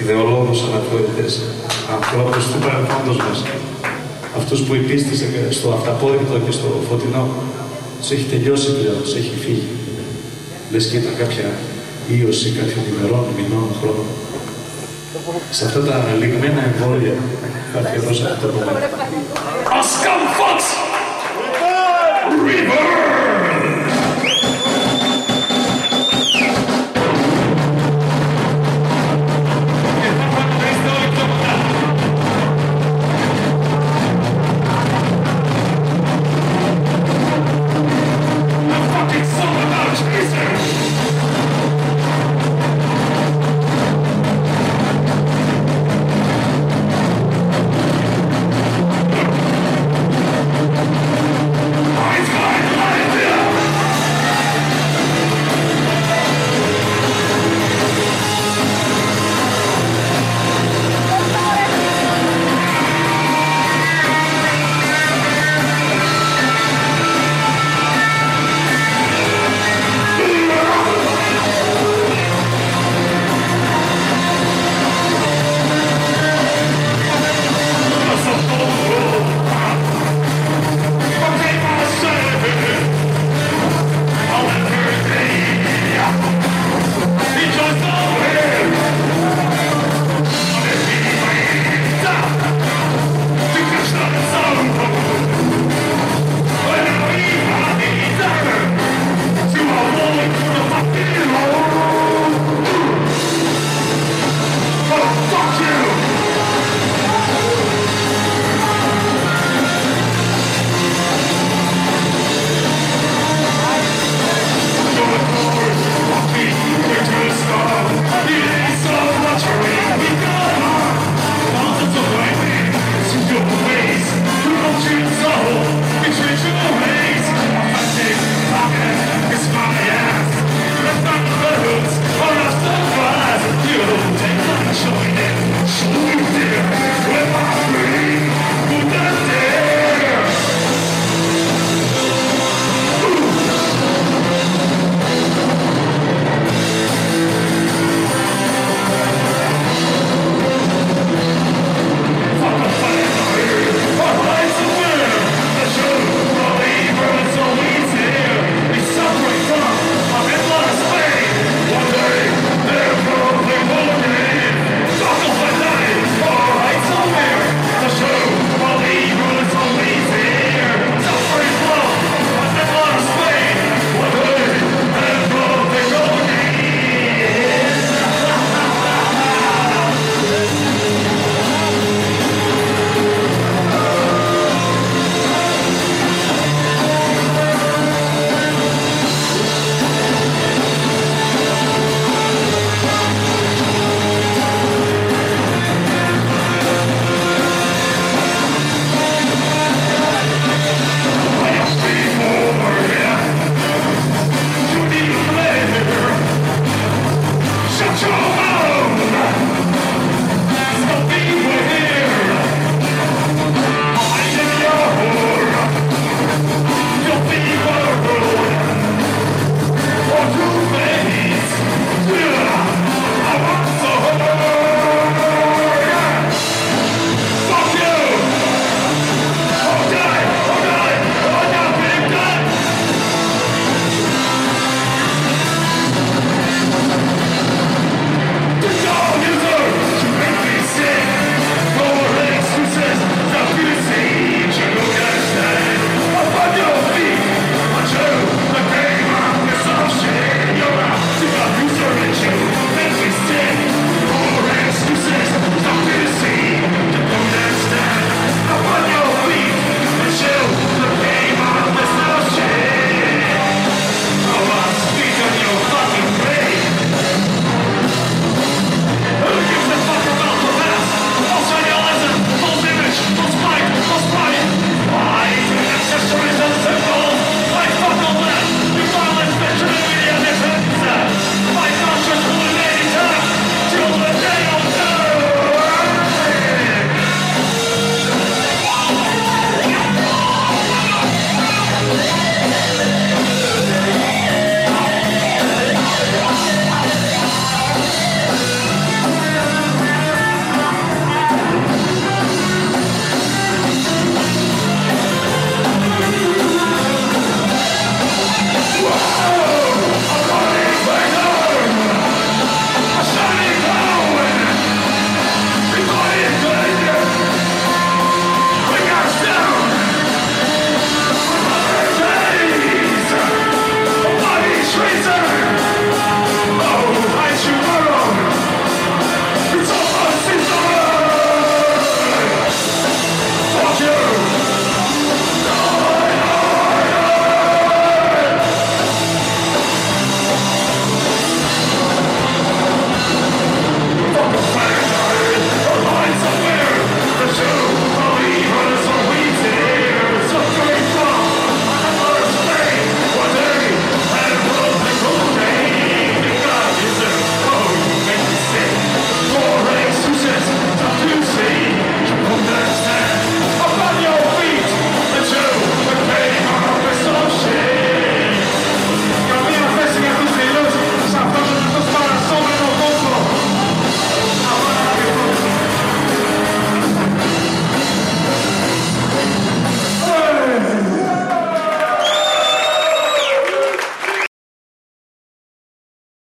ιδεολόγους, αναπτώητες, ανθρώπους του παρελθόντος μας, αυτούς που υπίστησε στο αυταπόδεικτο και στο φωτεινό, τους έχει τελειώσει πλέον, τους έχει φύγει. Λες και ήταν κάποια ίωση κάποιων ημερών, μηνών, χρόνων. Σε αυτά τα λιγμένα εμβόλια θα αυτό το πράγμα.